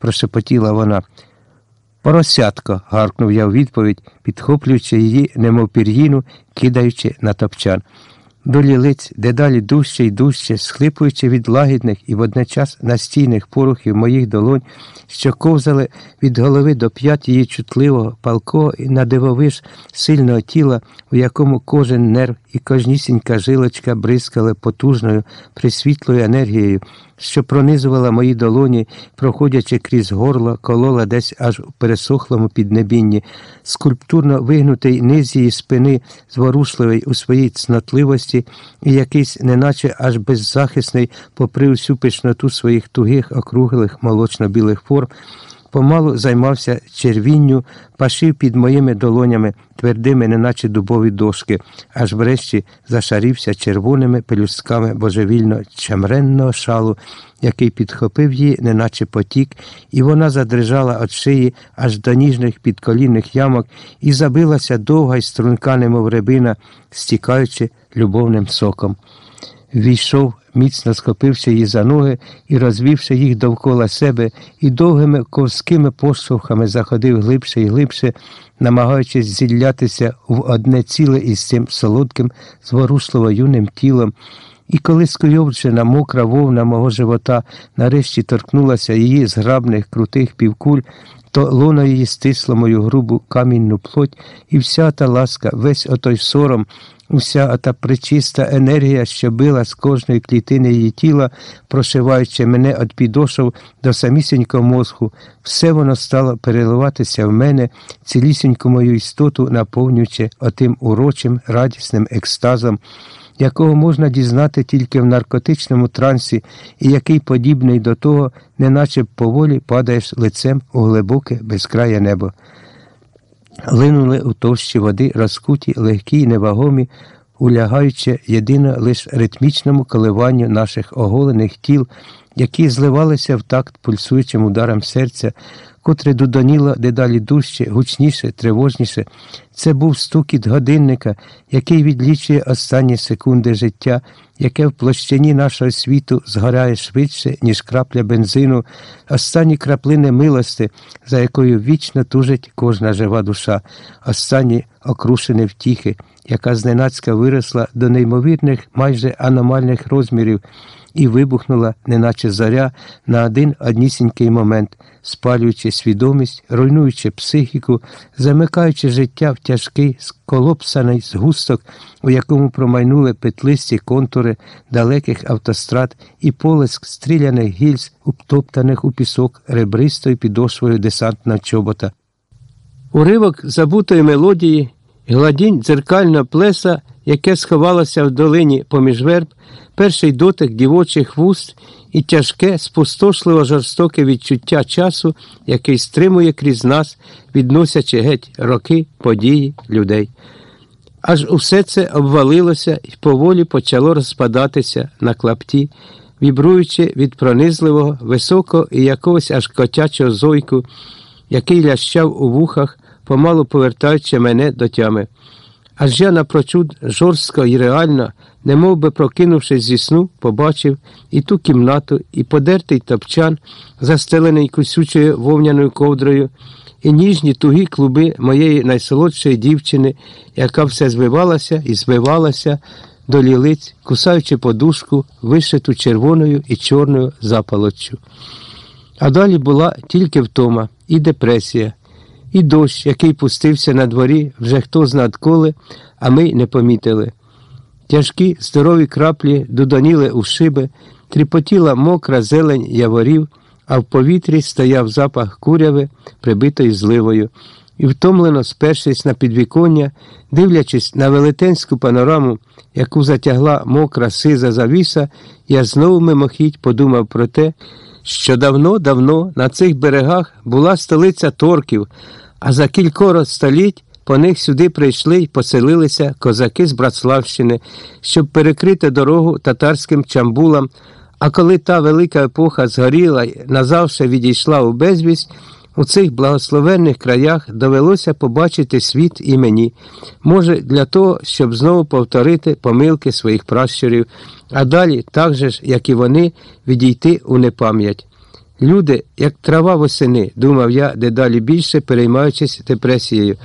прошепотіла вона. Поросятко, гаркнув я у відповідь, підхоплюючи її, немов пір'їну, кидаючи на топчан. До лілиць дедалі дужче й дужче, схлипуючи від лагідних і водночас настійних порухів моїх долонь, що ковзали від голови до п'ят її чутливого, палкого і надивовиш сильного тіла, у якому кожен нерв і кожнісінька жилочка бризкали потужною, присвітлою енергією, що пронизувала мої долоні, проходячи крізь горло, колола десь аж у пересохлому піднебінні, скульптурно вигнутий низ її спини, зворушливий у своїй цнотливості, і якийсь, неначе аж беззахисний, попри всю пишноту своїх тугих, округлих молочно-білих форм, помалу займався червінню, пашив під моїми долонями, твердими, неначе дубові дошки, аж врешті зашарівся червоними пелюстками божевільно чемренного шалу, який підхопив її, неначе потік, і вона задрижала від шиї аж до ніжних підколінних ямок і забилася довга й струнка, немов рибина, стікаючи любовним соком. Війшов, міцно схопивши її за ноги і, розвівши їх довкола себе, і довгими ковськими поштовхами заходив глибше і глибше, намагаючись зіллятися в одне ціле із цим солодким, зворушливо юним тілом. І коли скуйовджена мокра вовна мого живота нарешті торкнулася її зграбних крутих півкуль, то лоно її стисло мою грубу камінну плоть, і вся та ласка, весь отой сором, Уся та причиста енергія, що била з кожної клітини її тіла, прошиваючи мене від підошов до самісінького мозку, все воно стало переливатися в мене, цілісіньку мою істоту, наповнюючи отим урочим, радісним екстазом, якого можна дізнати тільки в наркотичному трансі, і який подібний до того, неначе поволі падаєш лицем у глибоке безкрає небо. Линули у товщі води розкуті, легкі й невагомі, улягаючи єдино лише ритмічному коливанню наших оголених тіл, які зливалися в такт пульсуючим ударам серця, котре дудоніло дедалі дужче, гучніше, тривожніше. Це був стукіт годинника, який відлічує останні секунди життя, яке в площині нашого світу згоряє швидше, ніж крапля бензину, останні краплини милости, за якою вічно тужить кожна жива душа, останні окрушені втіхи, яка зненацька виросла до неймовірних, майже аномальних розмірів і вибухнула, неначе заря, на один однісінький момент, спалюючи свідомість, руйнуючи психіку, замикаючи життя в тяжкий, сколопсаний згусток, у якому промайнули петлисті контури далеких автострад і полиск стріляних гільз, уптоптаних у пісок ребристою підошвою десантного чобота. Уривок забутої мелодії, гладінь дзеркального плеса, яке сховалося в долині поміж верб, перший дотик дівочих вуст і тяжке, спустошливо жорстоке відчуття часу, який стримує крізь нас, відносячи геть роки, події, людей. Аж усе це обвалилося і поволі почало розпадатися на клапті, вібруючи від пронизливого, високого і якогось аж котячого зойку, який лящав у вухах, помалу повертаючи мене до тями. Аж я напрочуд жорстко і реально, немов би прокинувшись зі сну, побачив і ту кімнату, і подертий топчан, застелений кусючою вовняною ковдрою, і ніжні тугі клуби моєї найсолодшої дівчини, яка все звивалася і звивалася до лілиць, кусаючи подушку, вишиту червоною і чорною запалоччю. А далі була тільки втома і депресія і дощ, який пустився на дворі, вже хто зна коли, а ми не помітили. Тяжкі здорові краплі дудоніли у шиби, тріпотіла мокра зелень яворів, а в повітрі стояв запах куряви, прибитої зливою, і, втомлено спершись на підвіконня, дивлячись на велетенську панораму, яку затягла мокра сиза завіса, я знову мимохідь подумав про те, що давно-давно на цих берегах була столиця торків, а за кількоро століть по них сюди прийшли й поселилися козаки з Братславщини, щоб перекрити дорогу татарським чамбулам. А коли та велика епоха згоріла й назавше відійшла у безвість, у цих благословенних краях довелося побачити світ і мені, може, для того, щоб знову повторити помилки своїх пращурів, а далі, так же ж, як і вони, відійти у непам'ять. Люди, як трава восени, думав я, дедалі більше переймаючись депресією.